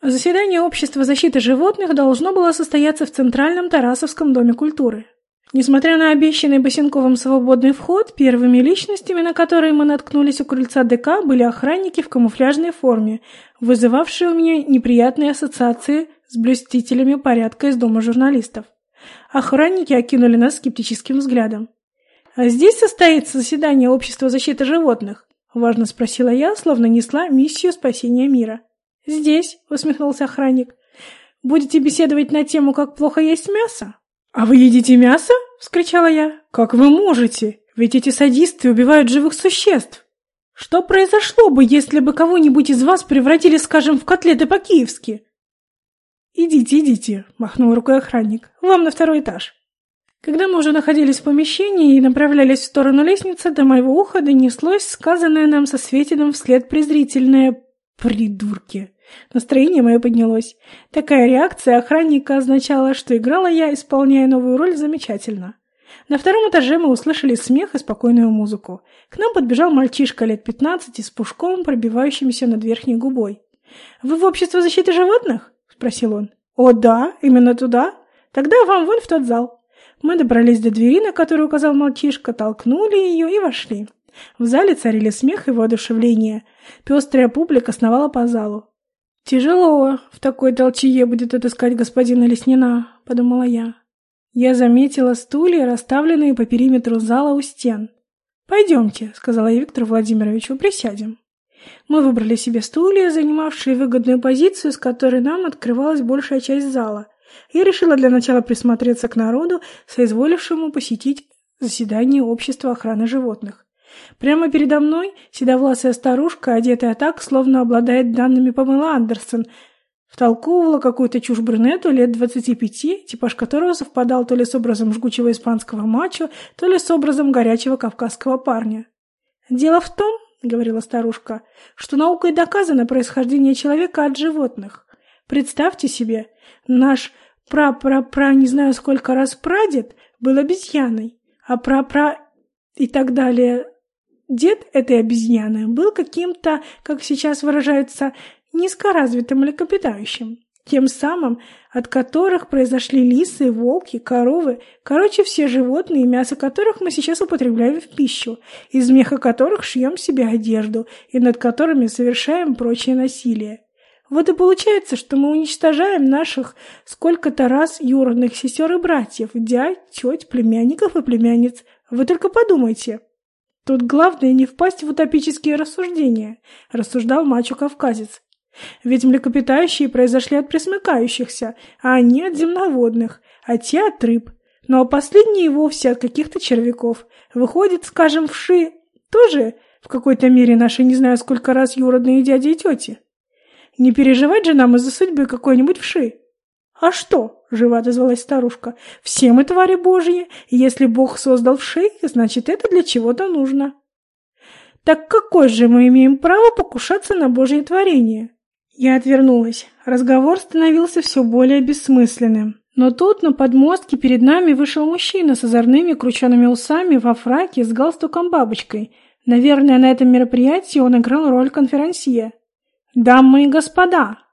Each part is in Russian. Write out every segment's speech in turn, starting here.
Заседание Общества защиты животных должно было состояться в Центральном Тарасовском доме культуры. Несмотря на обещанный Босенковым свободный вход, первыми личностями, на которые мы наткнулись у крыльца ДК, были охранники в камуфляжной форме, вызывавшие у меня неприятные ассоциации с блюстителями порядка из дома журналистов. Охранники окинули нас скептическим взглядом. «А здесь состоится заседание Общества защиты животных?» — важно спросила я, словно несла миссию спасения мира. «Здесь», — усмехнулся охранник. «Будете беседовать на тему, как плохо есть мясо?» «А вы едите мясо?» — вскричала я. «Как вы можете? Ведь эти садисты убивают живых существ!» «Что произошло бы, если бы кого-нибудь из вас превратили, скажем, в котлеты по-киевски?» «Идите, идите», — махнул рукой охранник. «Вам на второй этаж». Когда мы уже находились в помещении и направлялись в сторону лестницы, до моего уха донеслось сказанное нам со Светиным вслед презрительное «придурки». Настроение мое поднялось. Такая реакция охранника означала, что играла я, исполняя новую роль, замечательно. На втором этаже мы услышали смех и спокойную музыку. К нам подбежал мальчишка лет пятнадцати с пушком, пробивающимся над верхней губой. «Вы в общество защиты животных?» — спросил он. «О, да, именно туда. Тогда вам вон в тот зал». Мы добрались до двери, на которую указал мальчишка, толкнули ее и вошли. В зале царили смех и воодушевление. Пестрая публика сновала по залу. «Тяжело в такой толчье будет отыскать господина Леснина», — подумала я. Я заметила стулья, расставленные по периметру зала у стен. «Пойдемте», — сказала я Виктору Владимировичу, — «присядем». Мы выбрали себе стулья, занимавшие выгодную позицию, с которой нам открывалась большая часть зала. Я решила для начала присмотреться к народу, соизволившему посетить заседание Общества охраны животных. Прямо передо мной седовласая старушка, одетая так, словно обладает данными Памела Андерсон, втолковывала какую-то чушь брюнету лет двадцати пяти, типаж которого совпадал то ли с образом жгучего испанского мачо, то ли с образом горячего кавказского парня. «Дело в том, — говорила старушка, — что наукой доказано происхождение человека от животных. Представьте себе, наш пра-пра-пра не знаю сколько раз прадед был обезьяной, а пра-пра и так далее Дед этой обезьяны был каким-то, как сейчас выражаются, низкоразвитым млекопитающим, тем самым, от которых произошли лисы, волки, коровы, короче, все животные, мясо которых мы сейчас употребляем в пищу, из меха которых шьем себе одежду и над которыми совершаем прочее насилие. Вот и получается, что мы уничтожаем наших сколько-то раз юродных сестер и братьев, дядь, теть, племянников и племянниц. Вы только подумайте. Тут главное не впасть в утопические рассуждения, рассуждал мачо-кавказец. Ведь млекопитающие произошли от пресмыкающихся, а они от земноводных, а те от рыб. Ну а последние и вовсе от каких-то червяков. Выходит, скажем, вши тоже в какой-то мере наши не знаю сколько раз юродные дяди и тети. Не переживать же нам из-за судьбы какой-нибудь вши. А что? — живо отозвалась старушка. «Все мы твари божьи, и если Бог создал вшей, значит, это для чего-то нужно». «Так какое же мы имеем право покушаться на Божье творение?» Я отвернулась. Разговор становился все более бессмысленным. Но тут на подмостке перед нами вышел мужчина с озорными крученными усами во фраке с галстуком-бабочкой. Наверное, на этом мероприятии он играл роль конферансье. «Дамы и господа!» —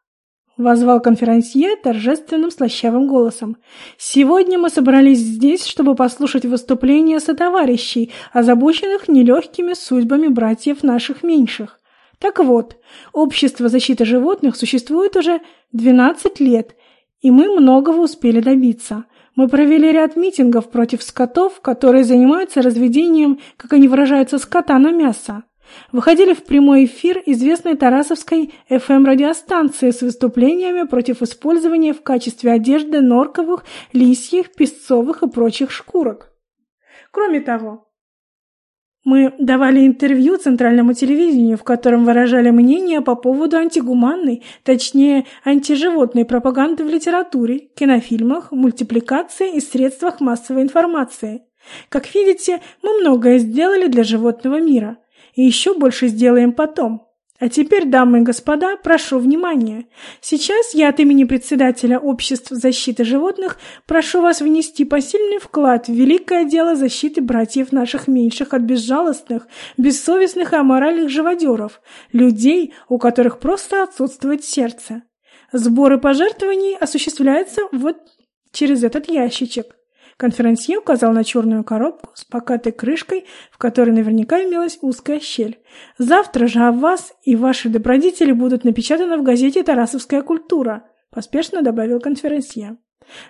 возвал конферансье торжественным слащавым голосом. «Сегодня мы собрались здесь, чтобы послушать выступления сотоварищей, озабоченных нелегкими судьбами братьев наших меньших. Так вот, Общество защиты животных существует уже 12 лет, и мы многого успели добиться. Мы провели ряд митингов против скотов, которые занимаются разведением, как они выражаются, скота на мясо выходили в прямой эфир известной Тарасовской FM-радиостанции с выступлениями против использования в качестве одежды норковых, лисьих, песцовых и прочих шкурок. Кроме того, мы давали интервью центральному телевидению, в котором выражали мнение по поводу антигуманной, точнее, антиживотной пропаганды в литературе, кинофильмах, мультипликации и средствах массовой информации. Как видите, мы многое сделали для животного мира – и еще больше сделаем потом. А теперь, дамы и господа, прошу внимания. Сейчас я от имени председателя Общества защиты животных прошу вас внести посильный вклад в великое дело защиты братьев наших меньших от безжалостных, бессовестных и аморальных живодеров, людей, у которых просто отсутствует сердце. Сборы пожертвований осуществляются вот через этот ящичек. Конферансье указал на черную коробку с покатой крышкой, в которой наверняка имелась узкая щель. «Завтра же о вас и ваши добродетели будут напечатаны в газете «Тарасовская культура», — поспешно добавил конферансье.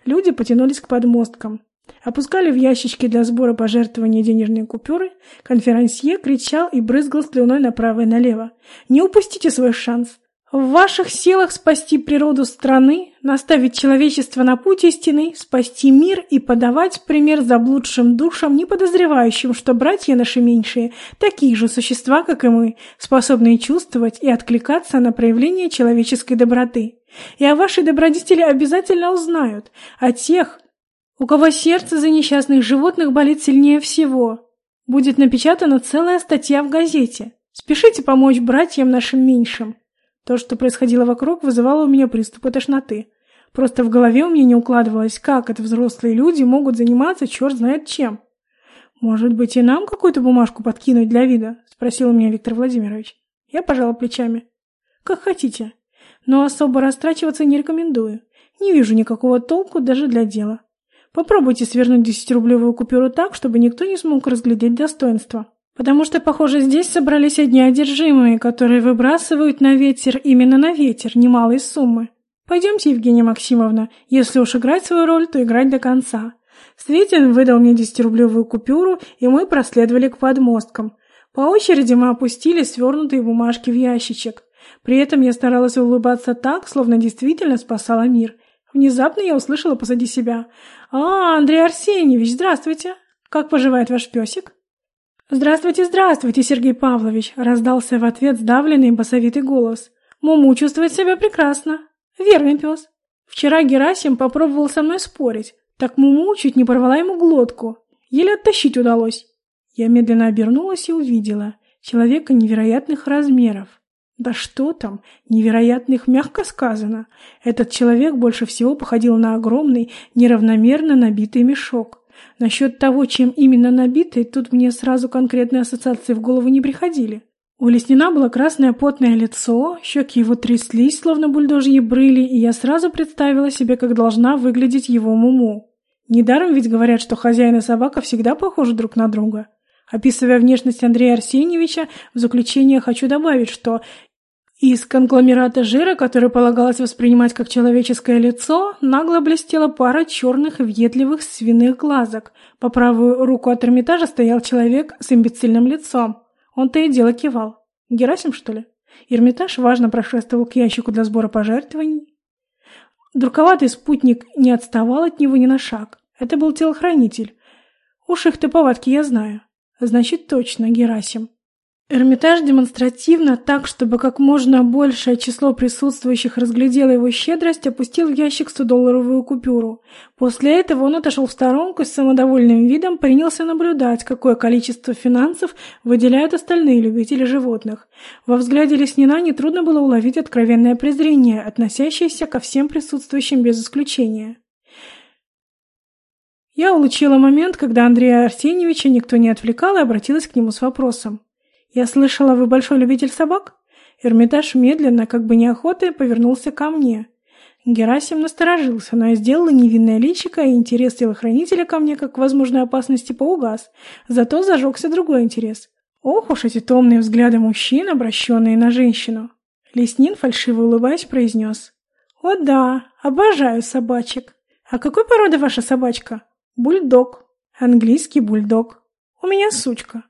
Люди потянулись к подмосткам. Опускали в ящички для сбора пожертвований денежные купюры. Конферансье кричал и брызгал слюной направо и налево. «Не упустите свой шанс! В ваших силах спасти природу страны, наставить человечество на путь истины, спасти мир и подавать пример заблудшим душам, не подозревающим, что братья наши меньшие – такие же существа, как и мы, способные чувствовать и откликаться на проявление человеческой доброты. И о вашей добродетели обязательно узнают, о тех, у кого сердце за несчастных животных болит сильнее всего. Будет напечатана целая статья в газете. Спешите помочь братьям нашим меньшим. То, что происходило вокруг, вызывало у меня приступы тошноты. Просто в голове у меня не укладывалось, как это взрослые люди могут заниматься черт знает чем. «Может быть, и нам какую-то бумажку подкинуть для вида?» — спросил у меня Виктор Владимирович. Я пожала плечами. «Как хотите. Но особо растрачиваться не рекомендую. Не вижу никакого толку даже для дела. Попробуйте свернуть десятирублевую купюру так, чтобы никто не смог разглядеть достоинство». Потому что, похоже, здесь собрались одни одержимые, которые выбрасывают на ветер именно на ветер немалые суммы. Пойдемте, Евгения Максимовна, если уж играть свою роль, то играть до конца. Светин выдал мне десятирублевую купюру, и мы проследовали к подмосткам. По очереди мы опустили свернутые бумажки в ящичек. При этом я старалась улыбаться так, словно действительно спасала мир. Внезапно я услышала позади себя. «А, Андрей Арсеньевич, здравствуйте! Как поживает ваш песик?» «Здравствуйте, здравствуйте, Сергей Павлович!» — раздался в ответ сдавленный басовитый голос. «Муму чувствует себя прекрасно. Верный пес. Вчера Герасим попробовал со мной спорить. Так Муму чуть не порвала ему глотку. Еле оттащить удалось». Я медленно обернулась и увидела человека невероятных размеров. Да что там, невероятных мягко сказано. Этот человек больше всего походил на огромный, неравномерно набитый мешок. Насчет того, чем именно набитый, тут мне сразу конкретные ассоциации в голову не приходили. У Леснина было красное потное лицо, щеки его тряслись, словно бульдожьи брыли, и я сразу представила себе, как должна выглядеть его муму. Недаром ведь говорят, что хозяин и собака всегда похожи друг на друга. Описывая внешность Андрея Арсеньевича, в заключение хочу добавить, что из конгломерата жира, который полагалось воспринимать как человеческое лицо, нагло блестела пара черных въедливых свиных глазок. По правую руку от Эрмитажа стоял человек с имбецильным лицом. Он то и дело кивал. Герасим, что ли? Эрмитаж важно прошествовал к ящику для сбора пожертвований. Друковатый спутник не отставал от него ни на шаг. Это был телохранитель. Уж их-то повадки я знаю. Значит, точно Герасим. Эрмитаж демонстративно, так, чтобы как можно большее число присутствующих разглядело его щедрость, опустил в ящик 100-долларовую купюру. После этого он отошел в сторонку и с самодовольным видом принялся наблюдать, какое количество финансов выделяют остальные любители животных. Во взгляде Леснина нетрудно было уловить откровенное презрение, относящееся ко всем присутствующим без исключения. Я улучила момент, когда Андрея Арсеньевича никто не отвлекал и обратилась к нему с вопросом. «Я слышала, вы большой любитель собак?» Эрмитаж медленно, как бы неохотой, повернулся ко мне. Герасим насторожился, но я сделала невинное личико, и интерес телохранителя ко мне, как к возможной опасности, поугас. Зато зажегся другой интерес. Ох уж эти томные взгляды мужчин, обращенные на женщину. Леснин, фальшиво улыбаясь, произнес. «О да, обожаю собачек. А какой породы ваша собачка?» «Бульдог. Английский бульдог. У меня сучка.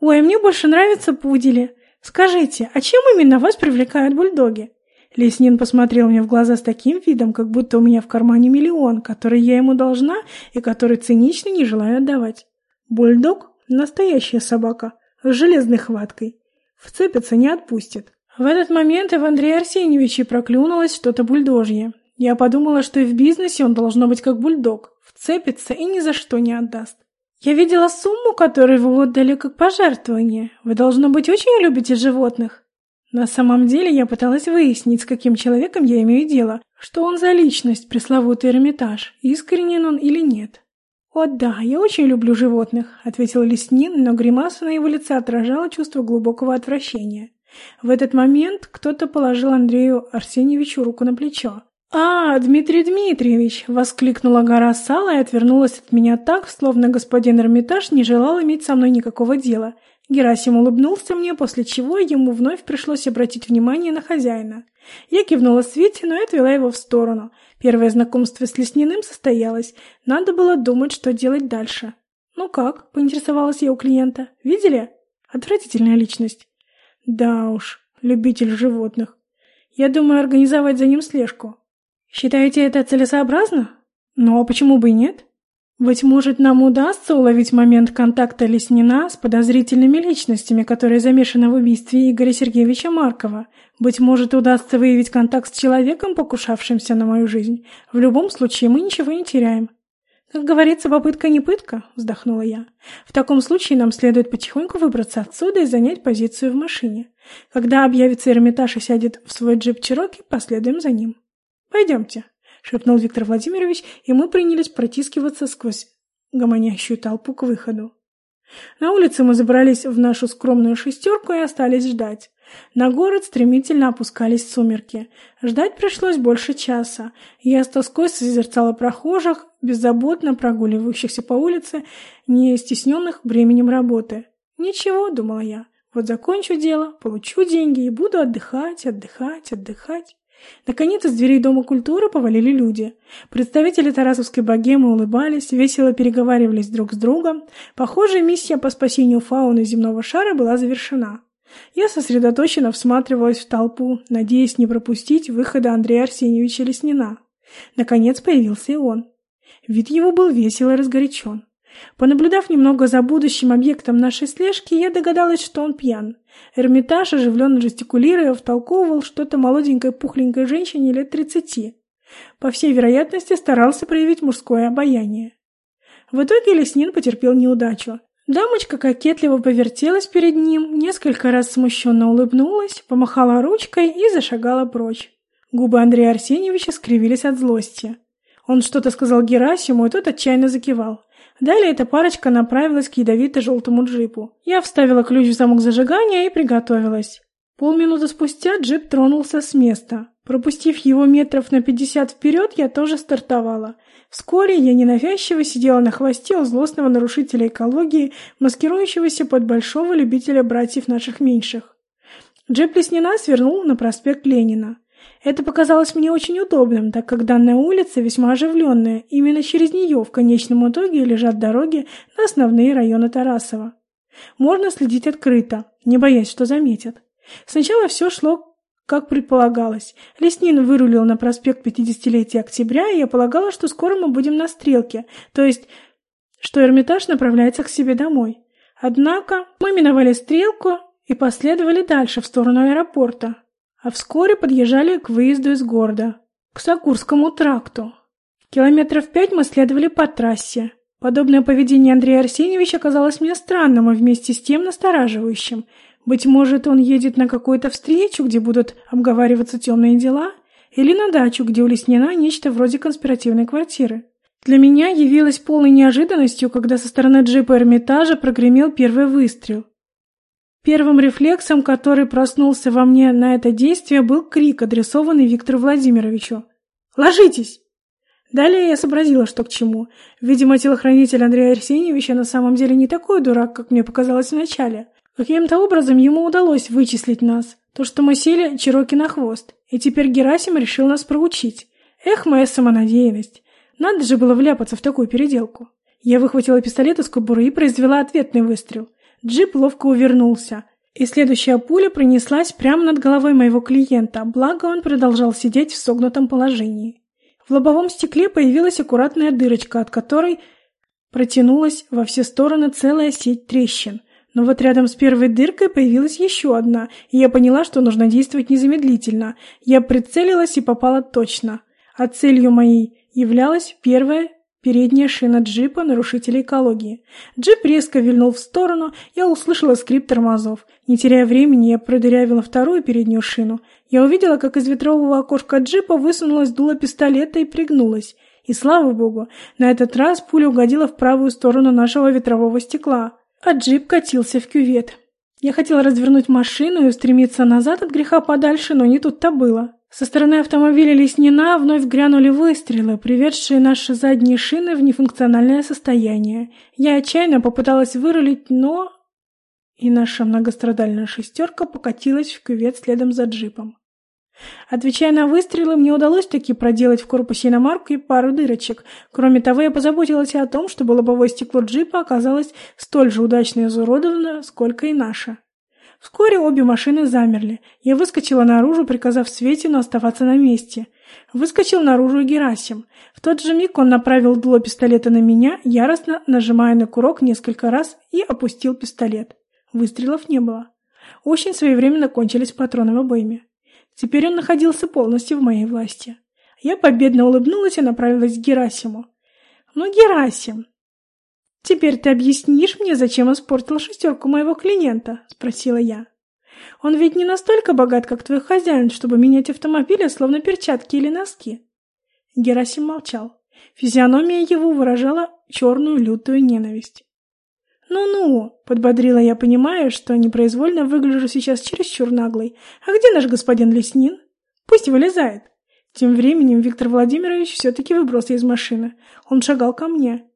«Ой, мне больше нравятся пудели. Скажите, а чем именно вас привлекают бульдоги?» Леснин посмотрел мне в глаза с таким видом, как будто у меня в кармане миллион, который я ему должна и который цинично не желаю отдавать. Бульдог — настоящая собака, с железной хваткой. Вцепится, не отпустит. В этот момент и в Андрея Арсеньевиче проклюнулось что-то бульдожье. Я подумала, что и в бизнесе он должно быть как бульдог. Вцепится и ни за что не отдаст. «Я видела сумму, которую вы отдали как пожертвование. Вы, должно быть, очень любите животных». На самом деле я пыталась выяснить, с каким человеком я имею дело, что он за личность, пресловутый Эрмитаж, искренен он или нет. «О да, я очень люблю животных», — ответил Леснин, но гримаса на его лице отражала чувство глубокого отвращения. В этот момент кто-то положил Андрею Арсеньевичу руку на плечо. «А, Дмитрий Дмитриевич!» — воскликнула гора сала и отвернулась от меня так, словно господин Эрмитаж не желал иметь со мной никакого дела. Герасим улыбнулся мне, после чего ему вновь пришлось обратить внимание на хозяина. Я кивнула Свете, но отвела его в сторону. Первое знакомство с Лесниным состоялось. Надо было думать, что делать дальше. «Ну как?» — поинтересовалась я у клиента. «Видели?» «Отвратительная личность». «Да уж, любитель животных. Я думаю организовать за ним слежку». «Считаете это целесообразно?» «Ну а почему бы и нет?» Быть может, нам удастся уловить момент контакта Леснина с подозрительными личностями, которые замешаны в убийстве Игоря Сергеевича Маркова. Быть может, удастся выявить контакт с человеком, покушавшимся на мою жизнь. В любом случае, мы ничего не теряем. «Как говорится, попытка не пытка», — вздохнула я. «В таком случае нам следует потихоньку выбраться отсюда и занять позицию в машине. Когда объявится Эрмитаж и сядет в свой джип Чироки, последуем за ним. Пойдемте» шепнул Виктор Владимирович, и мы принялись протискиваться сквозь гомонящую толпу к выходу. На улице мы забрались в нашу скромную шестерку и остались ждать. На город стремительно опускались сумерки. Ждать пришлось больше часа. Я с тоской созерцала прохожих, беззаботно прогуливающихся по улице, не стесненных бременем работы. «Ничего», — думала я, — «вот закончу дело, получу деньги и буду отдыхать, отдыхать, отдыхать». Наконец из дверей Дома культуры повалили люди. Представители Тарасовской богемы улыбались, весело переговаривались друг с другом. Похоже, миссия по спасению фауны земного шара была завершена. Я сосредоточенно всматривалась в толпу, надеясь не пропустить выхода Андрея Арсеньевича Леснина. Наконец появился и он. Вид его был весел и разгорячен. Понаблюдав немного за будущим объектом нашей слежки, я догадалась, что он пьян. Эрмитаж, оживленно жестикулируя, втолковывал что-то молоденькой пухленькой женщине лет тридцати. По всей вероятности, старался проявить мужское обаяние. В итоге Леснин потерпел неудачу. Дамочка кокетливо повертелась перед ним, несколько раз смущенно улыбнулась, помахала ручкой и зашагала прочь. Губы Андрея Арсеньевича скривились от злости. Он что-то сказал Герасиму, и тот отчаянно закивал. Далее эта парочка направилась к ядовито-желтому джипу. Я вставила ключ в замок зажигания и приготовилась. Полминуты спустя джип тронулся с места. Пропустив его метров на пятьдесят вперед, я тоже стартовала. Вскоре я ненавязчиво сидела на хвосте у злостного нарушителя экологии, маскирующегося под большого любителя братьев наших меньших. Джип Леснина свернул на проспект Ленина. Это показалось мне очень удобным, так как данная улица весьма оживленная, именно через нее в конечном итоге лежат дороги на основные районы Тарасова. Можно следить открыто, не боясь, что заметят. Сначала все шло как предполагалось. Леснин вырулил на проспект 50-летия октября, и я полагала, что скоро мы будем на стрелке, то есть, что Эрмитаж направляется к себе домой. Однако мы миновали стрелку и последовали дальше, в сторону аэропорта а вскоре подъезжали к выезду из города, к Сакурскому тракту. Километров пять мы следовали по трассе. Подобное поведение Андрея Арсеньевича казалось мне странным и вместе с тем настораживающим. Быть может, он едет на какую-то встречу, где будут обговариваться темные дела, или на дачу, где у Леснина нечто вроде конспиративной квартиры. Для меня явилось полной неожиданностью, когда со стороны джипа Эрмитажа прогремел первый выстрел. Первым рефлексом, который проснулся во мне на это действие, был крик, адресованный Виктору Владимировичу. «Ложитесь!» Далее я сообразила, что к чему. Видимо, телохранитель Андрея Арсеньевича на самом деле не такой дурак, как мне показалось вначале. Каким-то образом ему удалось вычислить нас. То, что мы сели Чироки на хвост. И теперь Герасим решил нас проучить. Эх, моя самонадеянность. Надо же было вляпаться в такую переделку. Я выхватила пистолет из кобуры и произвела ответный выстрел. Джип ловко увернулся, и следующая пуля пронеслась прямо над головой моего клиента, благо он продолжал сидеть в согнутом положении. В лобовом стекле появилась аккуратная дырочка, от которой протянулась во все стороны целая сеть трещин. Но вот рядом с первой дыркой появилась еще одна, и я поняла, что нужно действовать незамедлительно. Я прицелилась и попала точно. А целью моей являлась первая Передняя шина джипа нарушителя экологии. Джип резко вильнул в сторону, я услышала скрип тормозов. Не теряя времени, я продырявила вторую переднюю шину. Я увидела, как из ветрового окошка джипа высунулась дуло пистолета и пригнулась. И слава богу, на этот раз пуля угодила в правую сторону нашего ветрового стекла, а джип катился в кювет. Я хотела развернуть машину и устремиться назад от греха подальше, но не тут-то было. Со стороны автомобиля Леснина вновь грянули выстрелы, приведшие наши задние шины в нефункциональное состояние. Я отчаянно попыталась вырулить, но... И наша многострадальная шестерка покатилась в кювет следом за джипом. Отвечая на выстрелы, мне удалось таки проделать в корпусе иномарки пару дырочек. Кроме того, я позаботилась о том, чтобы лобовое стекло джипа оказалось столь же удачно изуродовано, сколько и наше. Вскоре обе машины замерли. Я выскочила наружу, приказав Светину оставаться на месте. Выскочил наружу и Герасим. В тот же миг он направил дуло пистолета на меня, яростно нажимая на курок несколько раз и опустил пистолет. Выстрелов не было. Очень своевременно кончились патроны в обойме. Теперь он находился полностью в моей власти. Я победно улыбнулась и направилась к Герасиму. «Ну, Герасим, теперь ты объяснишь мне, зачем испортил шестерку моего клиента?» — спросила я. «Он ведь не настолько богат, как твой хозяин, чтобы менять автомобили, словно перчатки или носки». Герасим молчал. Физиономия его выражала черную лютую ненависть. «Ну-ну», — подбодрила я, понимая, что непроизвольно выгляжу сейчас чересчур наглой. «А где наш господин Леснин? Пусть вылезает». Тем временем Виктор Владимирович все-таки выбрался из машины. Он шагал ко мне.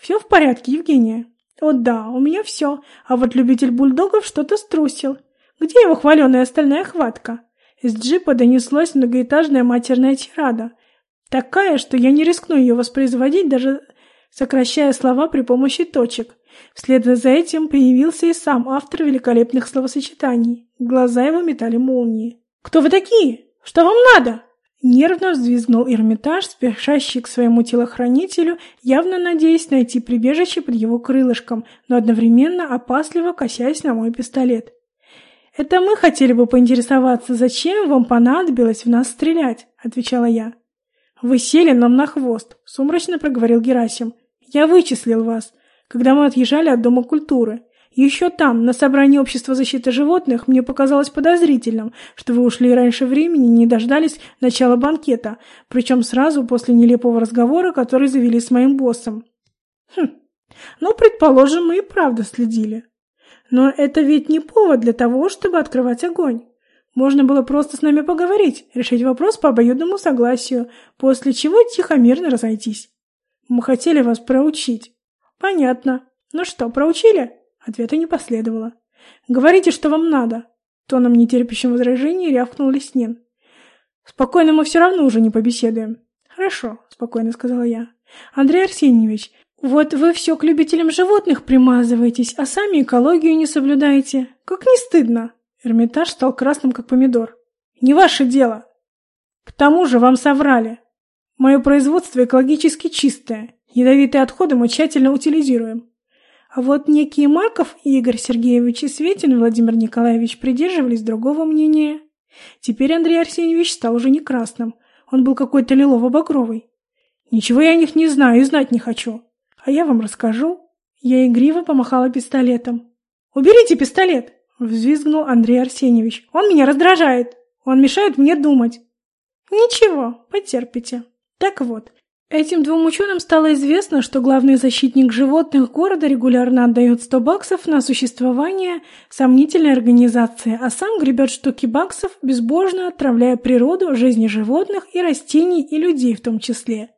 «Все в порядке, Евгения?» «О да, у меня все, а вот любитель бульдогов что-то струсил. Где его хваленая стальная хватка?» Из джипа донеслась многоэтажная матерная тирада. Такая, что я не рискну ее воспроизводить, даже сокращая слова при помощи точек. Вслед за этим появился и сам автор великолепных словосочетаний. Глаза его метали молнии. «Кто вы такие? Что вам надо?» Нервно взвизгнул Эрмитаж, спешащий к своему телохранителю, явно надеясь найти прибежище под его крылышком, но одновременно опасливо косясь на мой пистолет. «Это мы хотели бы поинтересоваться, зачем вам понадобилось в нас стрелять?» — отвечала я. «Вы сели нам на хвост», — сумрачно проговорил Герасим. «Я вычислил вас когда мы отъезжали от Дома культуры. Еще там, на собрании Общества защиты животных, мне показалось подозрительным, что вы ушли раньше времени и не дождались начала банкета, причем сразу после нелепого разговора, который завели с моим боссом. Хм, ну, предположим, мы и правда следили. Но это ведь не повод для того, чтобы открывать огонь. Можно было просто с нами поговорить, решить вопрос по обоюдному согласию, после чего тихо-мирно разойтись. Мы хотели вас проучить. «Понятно. Ну что, проучили?» Ответа не последовало. «Говорите, что вам надо!» Тоном нетерпящим возражений рявкнул Леснин. «Спокойно мы все равно уже не побеседуем». «Хорошо», — спокойно сказала я. «Андрей Арсеньевич, вот вы все к любителям животных примазываетесь, а сами экологию не соблюдаете. Как не стыдно!» Эрмитаж стал красным, как помидор. «Не ваше дело!» «К тому же вам соврали. Мое производство экологически чистое. Ядовитые отходы мы тщательно утилизируем. Вот некие Марков Игорь Сергеевич и Светин Владимир Николаевич придерживались другого мнения. Теперь Андрей Арсеньевич стал уже не красным. Он был какой-то лилово-багровый. Ничего я о них не знаю и знать не хочу. А я вам расскажу. Я игриво помахала пистолетом. «Уберите пистолет!» — взвизгнул Андрей Арсеньевич. «Он меня раздражает. Он мешает мне думать». «Ничего, потерпите». Так вот, Этим двум ученым стало известно, что главный защитник животных города регулярно отдает 100 баксов на существование сомнительной организации, а сам гребет штуки баксов, безбожно отравляя природу, жизни животных и растений, и людей в том числе.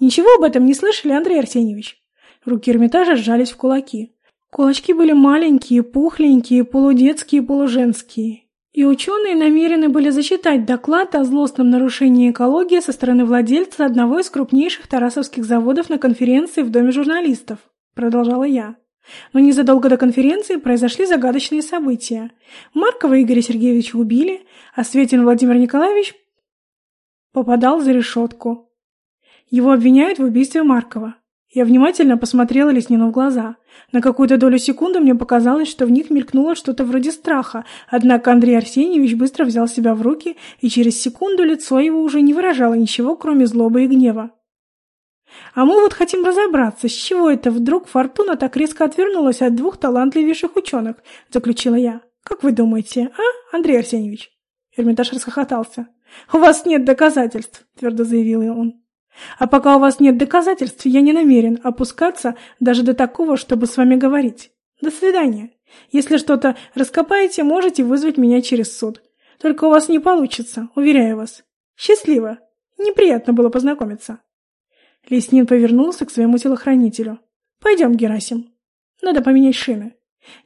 Ничего об этом не слышали, Андрей Арсеньевич? Руки Эрмитажа сжались в кулаки. Кулачки были маленькие, пухленькие, полудетские, полуженские. И ученые намерены были зачитать доклад о злостном нарушении экологии со стороны владельца одного из крупнейших тарасовских заводов на конференции в Доме журналистов, продолжала я. Но незадолго до конференции произошли загадочные события. Маркова Игоря Сергеевича убили, а Светин Владимир Николаевич попадал за решетку. Его обвиняют в убийстве Маркова. Я внимательно посмотрела Леснину в глаза. На какую-то долю секунды мне показалось, что в них мелькнуло что-то вроде страха, однако Андрей Арсеньевич быстро взял себя в руки, и через секунду лицо его уже не выражало ничего, кроме злобы и гнева. «А мы вот хотим разобраться, с чего это вдруг Фортуна так резко отвернулась от двух талантливейших ученых», — заключила я. «Как вы думаете, а, Андрей Арсеньевич?» Эрмитаж расхохотался. «У вас нет доказательств», — твердо заявил он. А пока у вас нет доказательств, я не намерен опускаться даже до такого, чтобы с вами говорить. До свидания. Если что-то раскопаете, можете вызвать меня через суд. Только у вас не получится, уверяю вас. Счастливо. Неприятно было познакомиться. Леснин повернулся к своему телохранителю. «Пойдем, Герасим. Надо поменять шины».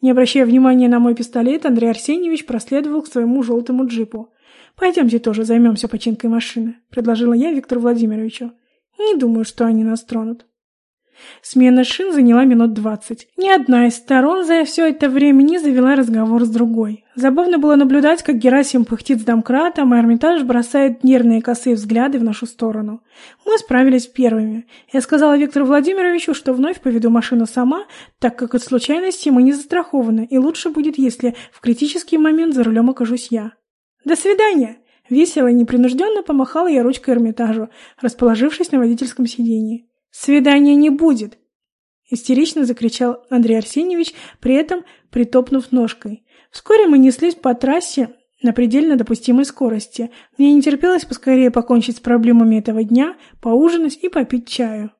Не обращая внимания на мой пистолет, Андрей Арсеньевич проследовал к своему желтому джипу. «Пойдемте тоже займемся починкой машины», — предложила я Виктору Владимировичу. «Не думаю, что они нас тронут». Смена шин заняла минут двадцать. Ни одна из сторон за все это время не завела разговор с другой. Забавно было наблюдать, как Герасим пыхтит с домкратом, а Эрмитаж бросает нервные косые взгляды в нашу сторону. Мы справились первыми. Я сказала Виктору Владимировичу, что вновь поведу машину сама, так как от случайности мы не застрахованы, и лучше будет, если в критический момент за рулем окажусь я. «До свидания!» Весело и непринужденно помахала я ручкой Эрмитажу, расположившись на водительском сиденье. «Свидания не будет!» Истерично закричал Андрей Арсеньевич, при этом притопнув ножкой. Вскоре мы неслись по трассе на предельно допустимой скорости. Мне не терпелось поскорее покончить с проблемами этого дня, поужинать и попить чаю.